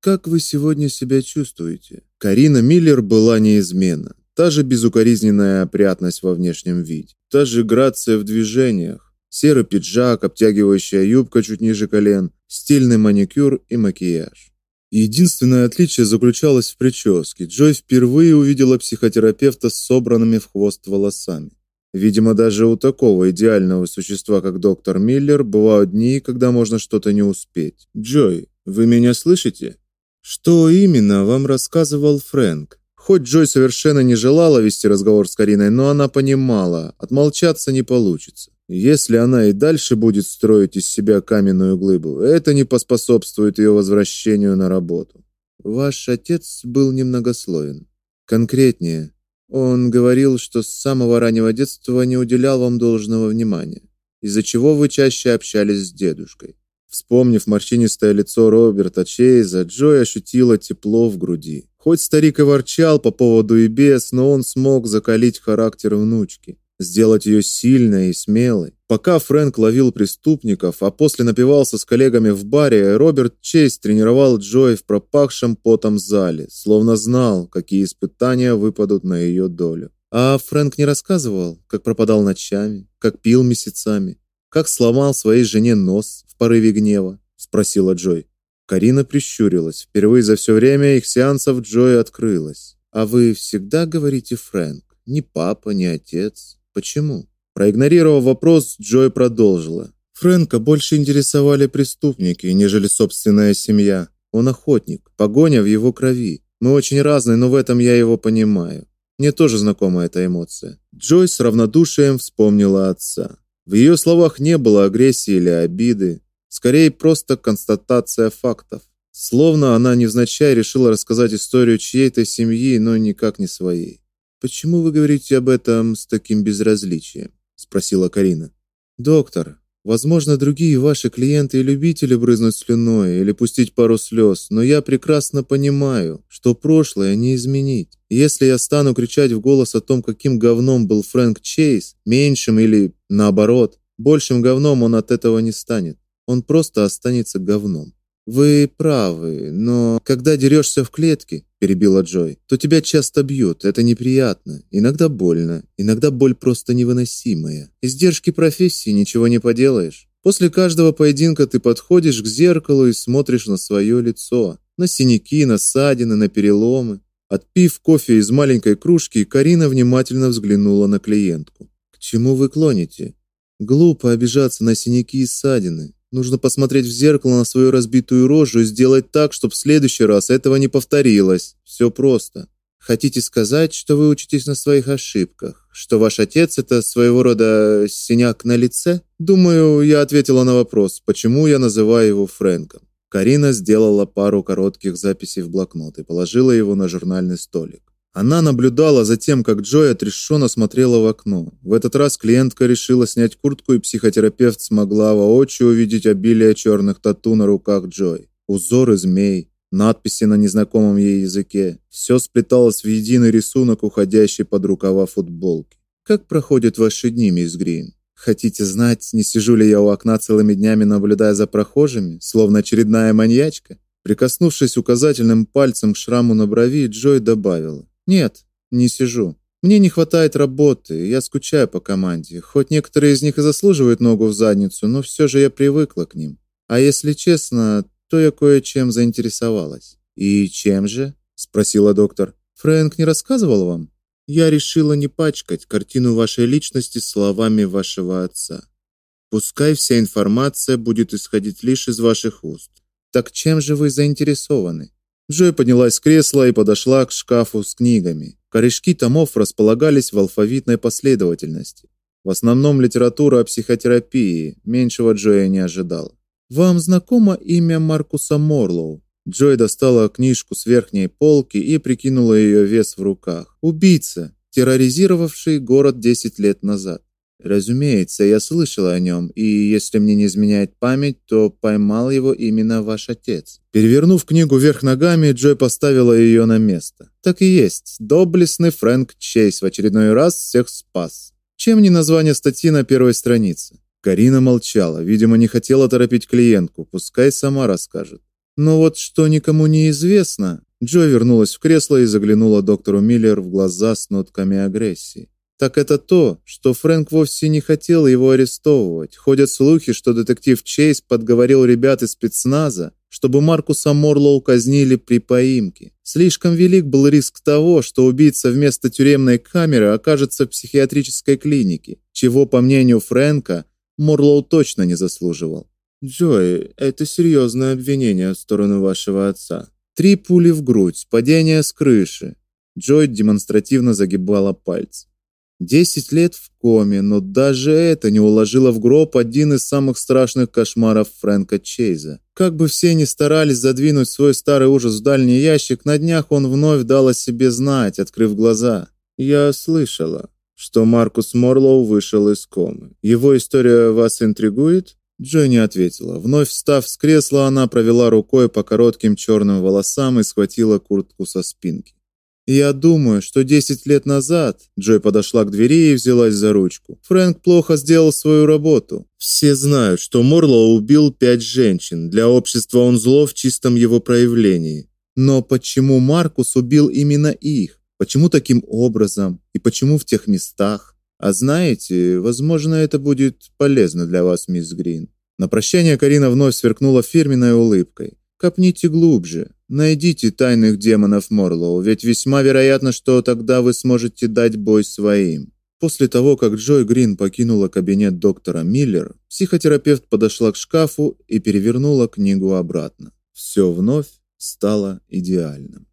Как вы сегодня себя чувствуете? Карина Миллер была неизменна. Та же безукоризненная опрятность во внешнем виде, та же грация в движениях, серый пиджак, обтягивающая юбка чуть ниже колен, стильный маникюр и макияж. Единственное отличие заключалось в прическе. Джой впервые увидела психотерапевта с собранными в хвост волосами. Видимо, даже у такого идеального существа, как доктор Миллер, бывают дни, когда можно что-то не успеть. Джой, вы меня слышите? Что именно вам рассказывал Фрэнк? Хоть Джой совершенно не желала вести разговор с Кариной, но она понимала, отмолчаться не получится. Если она и дальше будет строить из себя каменную глыбу, это не поспособствует ее возвращению на работу. Ваш отец был немногословен. Конкретнее, он говорил, что с самого раннего детства не уделял вам должного внимания, из-за чего вы чаще общались с дедушкой. Вспомнив морщинистое лицо Роберта Чейза, Джой ощутила тепло в груди. Хоть старик и ворчал по поводу и без, но он смог закалить характер внучки, сделать ее сильной и смелой. Пока Фрэнк ловил преступников, а после напивался с коллегами в баре, Роберт Чейз тренировал Джой в пропахшем потом зале, словно знал, какие испытания выпадут на ее долю. А Фрэнк не рассказывал, как пропадал ночами, как пил месяцами, как сломал своей жене нос в порыве гнева, спросила Джой. Карина прищурилась. Впервые за все время их сеансов Джой открылась. А вы всегда говорите Фрэнк, ни папа, ни отец. Почему? Проигнорировав вопрос, Джой продолжила. Фрэнка больше интересовали преступники, нежели собственная семья. Он охотник, погоня в его крови. Мы очень разные, но в этом я его понимаю. Мне тоже знакома эта эмоция. Джой с равнодушием вспомнила отца. В ее словах не было агрессии или обиды, скорее просто констатация фактов. Словно она невзначай решила рассказать историю чьей-то семьи, но никак не своей. Почему вы говорите об этом с таким безразличием? спросила Карина. Доктор, Возможно, другие ваши клиенты и любители брызнуть слюной или пустить пару слез, но я прекрасно понимаю, что прошлое не изменить. Если я стану кричать в голос о том, каким говном был Фрэнк Чейз, меньшим или, наоборот, большим говном он от этого не станет. Он просто останется говном. Вы правы, но когда дерешься в клетке, перебила Джой, то тебя часто бьют. Это неприятно, иногда больно, иногда боль просто невыносимая. Издержки профессии ничего не поделаешь. После каждого поединка ты подходишь к зеркалу и смотришь на свое лицо, на синяки, на ссадины, на переломы. Отпив кофе из маленькой кружки, Карина внимательно взглянула на клиентку. Чему вы клоните? Глупо обижаться на синяки и ссадины. Нужно посмотреть в зеркало на свою разбитую рожу и сделать так, чтобы в следующий раз этого не повторилось. Все просто. Хотите сказать, что вы учитесь на своих ошибках? Что ваш отец это своего рода синяк на лице? Думаю, я ответила на вопрос, почему я называю его Фрэнком. Карина сделала пару коротких записей в блокнот и положила его на журнальный столик. Она наблюдала за тем, как Джой отрешенно смотрела в окно. В этот раз клиентка решила снять куртку, и психотерапевт смогла воочию увидеть обилие черных тату на руках Джой. Узоры змей, надписи на незнакомом ей языке. Все сплеталось в единый рисунок, уходящий под рукава футболки. Как проходят ваши дни, мисс Грин? Хотите знать, не сижу ли я у окна целыми днями, наблюдая за прохожими, словно очередная маньячка? Прикоснувшись указательным пальцем к шраму на брови, Джой добавила: нет, не сижу. Мне не хватает работы, я скучаю по команде. Хоть некоторые из них и заслуживают ногу в задницу, но все же я привыкла к ним. А если честно, то я кое-чем заинтересовалась. И чем же? спросила доктор. Фрэнк не рассказывал вам? Я решила не пачкать картину вашей личности словами вашего отца. Пускай вся информация будет исходить лишь из ваших уст. Так чем же вы заинтересованы? Джой поднялась с кресла и подошла к шкафу с книгами. Корешки томов располагались в алфавитной последовательности. В основном литература о психотерапии. Меньшего Джоя не ожидал. Вам знакомо имя Маркуса Морлоу? Джой достала книжку с верхней полки и прикинула ее вес в руках. Убийца, терроризировавший город 10 лет назад. Разумеется, я слышал о нем, и если мне не изменяет память, то поймал его именно ваш отец. Перевернув книгу вверх ногами, Джой поставила ее на место. Так и есть. Доблестный Фрэнк Чейз в очередной раз всех спас. Чем не название статьи на первой странице? Карина молчала, видимо, не хотела торопить клиентку, пускай сама расскажет. Но вот что никому не известно, Джо вернулась в кресло и заглянула доктору Миллер в глаза с нотками агрессии. Так это то, что Фрэнк вовсе не хотел его арестовывать. Ходят слухи, что детектив Чейз подговорил ребят из спецназа, чтобы Маркуса Морлоу казнили при поимке. Слишком велик был риск того, что убийца вместо тюремной камеры окажется в психиатрической клинике, чего, по мнению Фрэнка, Морлоу точно не заслуживал. «Джой, это серьезное обвинение в сторону вашего отца. Три пули в грудь, падение с крыши». Джой демонстративно загибала пальцы. Десять лет в коме, но даже это не уложило в гроб один из самых страшных кошмаров Фрэнка Чейза. Как бы все ни старались задвинуть свой старый ужас в дальний ящик, на днях он вновь дал о себе знать, открыв глаза. «Я слышала, что Маркус Морлоу вышел из комы. Его история вас интригует?» Джой не ответила. Вновь встав с кресла, она провела рукой по коротким черным волосам и схватила куртку со спинки. Я думаю, что 10 лет назад Джой подошла к двери и взялась за ручку. Фрэнк плохо сделал свою работу. Все знают, что Морлоу убил пять женщин. Для общества он зло в чистом его проявлении. Но почему Маркус убил именно их? Почему таким образом? И почему в тех местах? А знаете, возможно, это будет полезно для вас, мисс Грин. На прощание Карина вновь сверкнула фирменной улыбкой. Копните глубже. Найдите тайных демонов Морлоу, ведь весьма вероятно, что тогда вы сможете дать бой своим. После того, как Джой Грин покинула кабинет доктора Миллер, психотерапевт подошла к шкафу и перевернула книгу обратно. Все вновь стало идеальным.